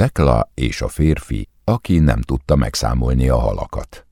Tekla és a férfi, aki nem tudta megszámolni a halakat.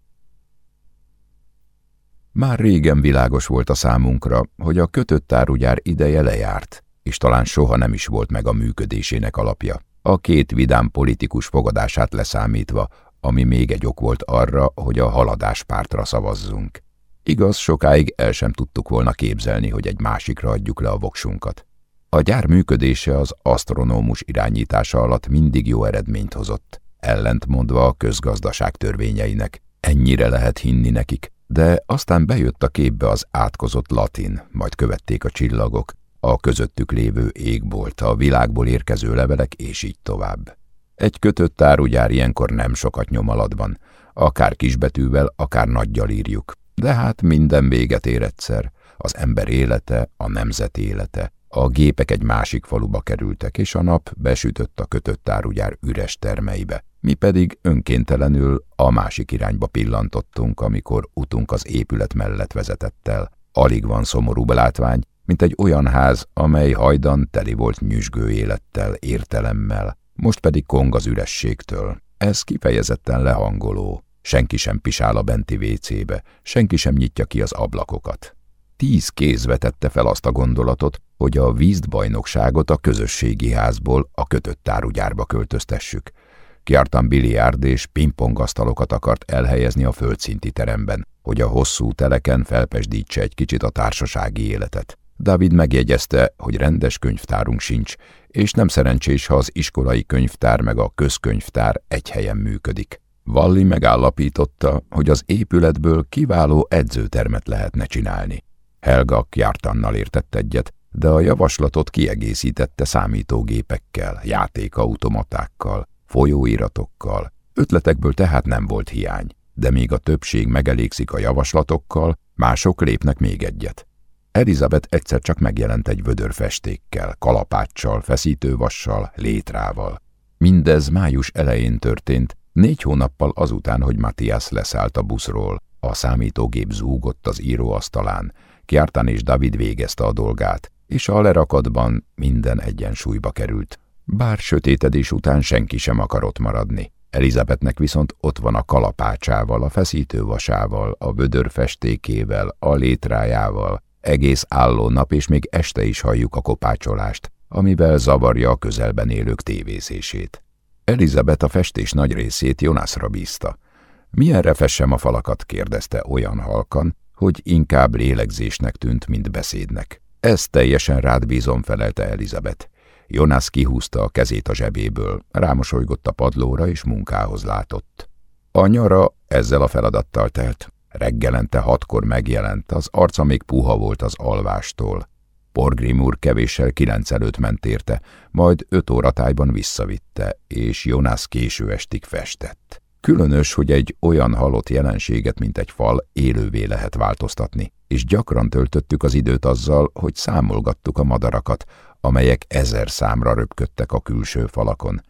Már régen világos volt a számunkra, hogy a kötött árugyár ideje lejárt, és talán soha nem is volt meg a működésének alapja. A két vidám politikus fogadását leszámítva, ami még egy ok volt arra, hogy a haladáspártra szavazzunk. Igaz, sokáig el sem tudtuk volna képzelni, hogy egy másikra adjuk le a voksunkat. A gyár működése az asztronómus irányítása alatt mindig jó eredményt hozott, ellentmondva a közgazdaság törvényeinek. Ennyire lehet hinni nekik, de aztán bejött a képbe az átkozott latin, majd követték a csillagok, a közöttük lévő égbolt, a világból érkező levelek, és így tovább. Egy kötött árugyár ilyenkor nem sokat nyom alatban, akár kisbetűvel, akár nagyjal írjuk, de hát minden véget ér egyszer, az ember élete, a nemzet élete, a gépek egy másik faluba kerültek, és a nap besütött a kötött árugyár üres termeibe. Mi pedig önkéntelenül a másik irányba pillantottunk, amikor utunk az épület mellett vezetett el. Alig van szomorú látvány, mint egy olyan ház, amely hajdan teli volt nyüzsgő élettel, értelemmel, most pedig kong az ürességtől. Ez kifejezetten lehangoló. Senki sem pisál a benti vécébe, senki sem nyitja ki az ablakokat. Tíz kéz vetette fel azt a gondolatot, hogy a vízdbajnokságot a közösségi házból a kötött árugyárba költöztessük. Kiartan biliárd és pingpongasztalokat akart elhelyezni a földszinti teremben, hogy a hosszú teleken felpesdítse egy kicsit a társasági életet. David megjegyezte, hogy rendes könyvtárunk sincs, és nem szerencsés, ha az iskolai könyvtár meg a közkönyvtár egy helyen működik. Valli megállapította, hogy az épületből kiváló edzőtermet lehetne csinálni. Helga Kjartannal értett egyet, de a javaslatot kiegészítette számítógépekkel, játékautomatákkal, folyóiratokkal. Ötletekből tehát nem volt hiány, de még a többség megelégszik a javaslatokkal, mások lépnek még egyet. Elizabeth egyszer csak megjelent egy vödör festékkel, kalapáccsal, feszítővassal, létrával. Mindez május elején történt, négy hónappal azután, hogy Matthias leszállt a buszról. A számítógép zúgott az íróasztalán, Kiártán és David végezte a dolgát, és a lerakatban minden egyensúlyba került. Bár sötétedés után senki sem akarott maradni. Elizabetnek viszont ott van a kalapácsával, a feszítővasával, a vödör festékével, a létrájával, egész álló nap és még este is halljuk a kopácsolást, amivel zavarja a közelben élők tévézését. Elizabeth a festés nagy részét Jonasra bízta. Milyenre fessem a falakat, kérdezte olyan halkan, hogy inkább lélegzésnek tűnt, mint beszédnek. Ezt teljesen rád bízom, felelte Elizabeth. Jonas kihúzta a kezét a zsebéből, rámosolygott a padlóra és munkához látott. A nyara ezzel a feladattal telt. Reggelente hatkor megjelent, az arca még puha volt az alvástól. Porgrim úr kevéssel kilenc előtt ment érte, majd öt óratájban visszavitte, és Jonas késő estig festett. Különös, hogy egy olyan halott jelenséget, mint egy fal, élővé lehet változtatni, és gyakran töltöttük az időt azzal, hogy számolgattuk a madarakat, amelyek ezer számra röpködtek a külső falakon.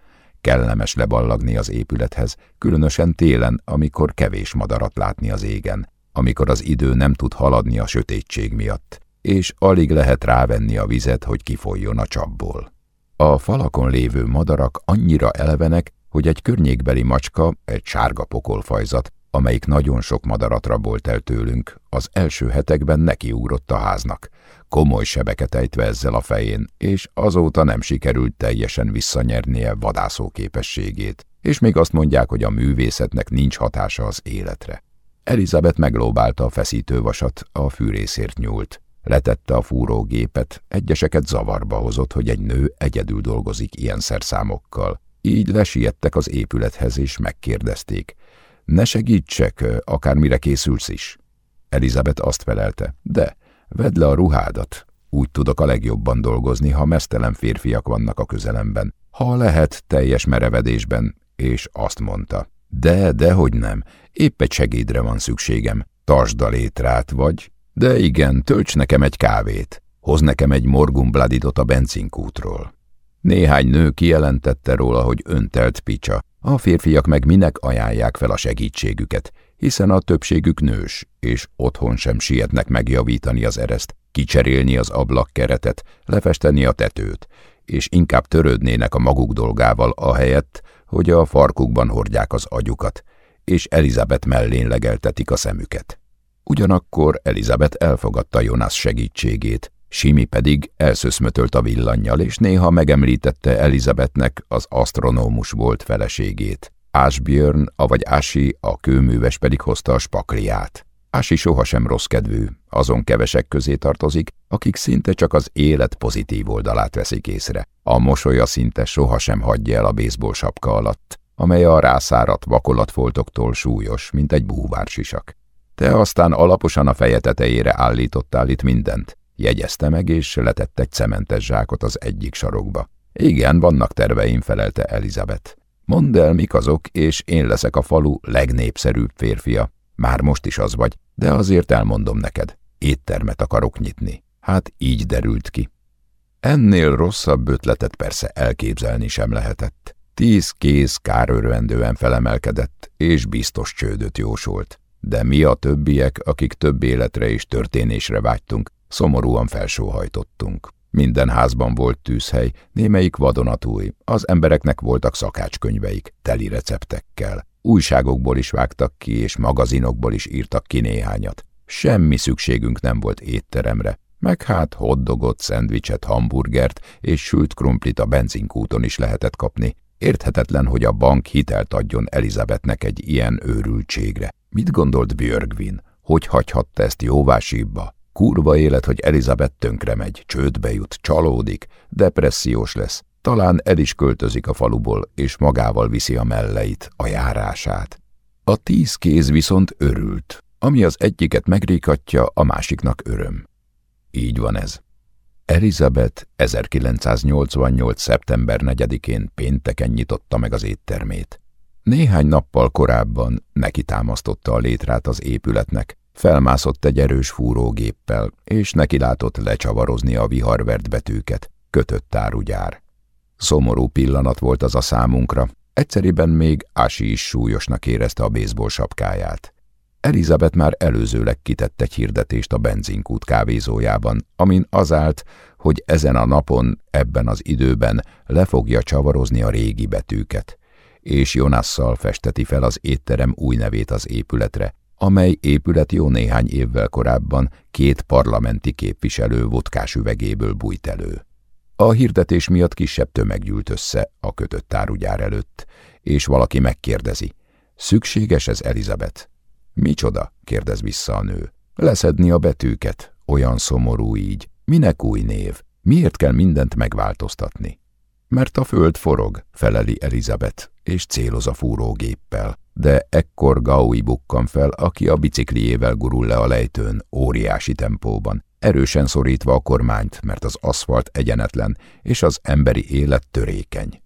Kellemes leballagni az épülethez, különösen télen, amikor kevés madarat látni az égen, amikor az idő nem tud haladni a sötétség miatt, és alig lehet rávenni a vizet, hogy kifolyjon a csapból. A falakon lévő madarak annyira elevenek, hogy egy környékbeli macska, egy sárga pokolfajzat, amelyik nagyon sok madarat rabolt el tőlünk, az első hetekben nekiugrott a háznak, komoly sebeket ejtve ezzel a fején, és azóta nem sikerült teljesen visszanyernie vadászó képességét, és még azt mondják, hogy a művészetnek nincs hatása az életre. Elizabeth meglóbálta a feszítővasat, a fűrészért nyúlt. Letette a fúrógépet, egyeseket zavarba hozott, hogy egy nő egyedül dolgozik ilyen szerszámokkal, így lesiettek az épülethez, és megkérdezték. Ne segítsek, akármire készülsz is. Elizabeth azt felelte, de vedd le a ruhádat. Úgy tudok a legjobban dolgozni, ha mesztelen férfiak vannak a közelemben. Ha lehet, teljes merevedésben, és azt mondta. De, dehogy nem, épp egy segédre van szükségem. Tartsd a létrát, vagy... De igen, tölts nekem egy kávét. Hoz nekem egy morgumbladidot a benzinkútról. Néhány nő kijelentette róla, hogy öntelt picsa, a férfiak meg minek ajánlják fel a segítségüket, hiszen a többségük nős, és otthon sem sietnek megjavítani az ereszt, kicserélni az ablakkeretet, lefesteni a tetőt, és inkább törődnének a maguk dolgával ahelyett, hogy a farkukban hordják az agyukat, és Elizabeth mellén legeltetik a szemüket. Ugyanakkor Elizabeth elfogadta Jonas segítségét, Simi pedig elszöszmötölt a villannyal, és néha megemlítette Elizabethnek az asztronómus volt feleségét. Ásbjörn, avagy Ási, a kőműves pedig hozta a spakliát. Ási sohasem rossz kedvű, azon kevesek közé tartozik, akik szinte csak az élet pozitív oldalát veszik észre. A mosolya szinte sohasem hagyja el a baseball sapka alatt, amely a rászáradt vakolatfoltoktól súlyos, mint egy búvársisak. Te aztán alaposan a feje tetejére állítottál itt mindent. Jegyezte meg, és letett egy cementes zsákot az egyik sarokba. Igen, vannak terveim, felelte Elizabeth. Mondd el, mik azok, és én leszek a falu legnépszerűbb férfia. Már most is az vagy, de azért elmondom neked. Éttermet akarok nyitni. Hát így derült ki. Ennél rosszabb ötletet persze elképzelni sem lehetett. Tíz kéz kárörvendően felemelkedett, és biztos csődöt jósolt. De mi a többiek, akik több életre és történésre vágytunk, szomorúan felsóhajtottunk. Minden házban volt tűzhely, némelyik vadonatúj, az embereknek voltak szakácskönyveik, teli receptekkel. Újságokból is vágtak ki, és magazinokból is írtak ki néhányat. Semmi szükségünk nem volt étteremre, meg hát hoddogot, szendvicset, hamburgert és sült krumplit a benzinkúton is lehetett kapni. Érthetetlen, hogy a bank hitelt adjon Elizabethnek egy ilyen őrültségre. Mit gondolt Björgvin? Hogy hagyhatta ezt jóvásibba? Kurva élet, hogy Elizabeth tönkre megy, csődbe jut, csalódik, depressziós lesz. Talán el is költözik a faluból, és magával viszi a melleit, a járását. A tíz kéz viszont örült. Ami az egyiket megrékatja, a másiknak öröm. Így van ez. Elizabeth 1988. szeptember 4-én pénteken nyitotta meg az éttermét. Néhány nappal korábban neki támasztotta a létrát az épületnek, felmászott egy erős fúrógéppel, és neki látott lecsavarozni a viharvert betűket, kötött árugyár. Szomorú pillanat volt az a számunkra, egyszeriben még Ási is súlyosnak érezte a baseball sapkáját. Elizabeth már előzőleg kitett egy hirdetést a benzinkút kávézójában, amin az állt, hogy ezen a napon, ebben az időben le fogja csavarozni a régi betűket, és Jonasszal festeti fel az étterem új nevét az épületre, amely épület jó néhány évvel korábban két parlamenti képviselő vodkás üvegéből bújt elő. A hirdetés miatt kisebb tömeg gyűlt össze a kötött árugyár előtt, és valaki megkérdezi, szükséges ez Elizabeth? Micsoda? kérdez vissza a nő. Leszedni a betűket, olyan szomorú így. Minek új név? Miért kell mindent megváltoztatni? Mert a föld forog, feleli Elizabeth, és céloz a fúrógéppel. De ekkor Gaui bukkan fel, aki a bicikliével gurul le a lejtőn, óriási tempóban, erősen szorítva a kormányt, mert az aszfalt egyenetlen, és az emberi élet törékeny.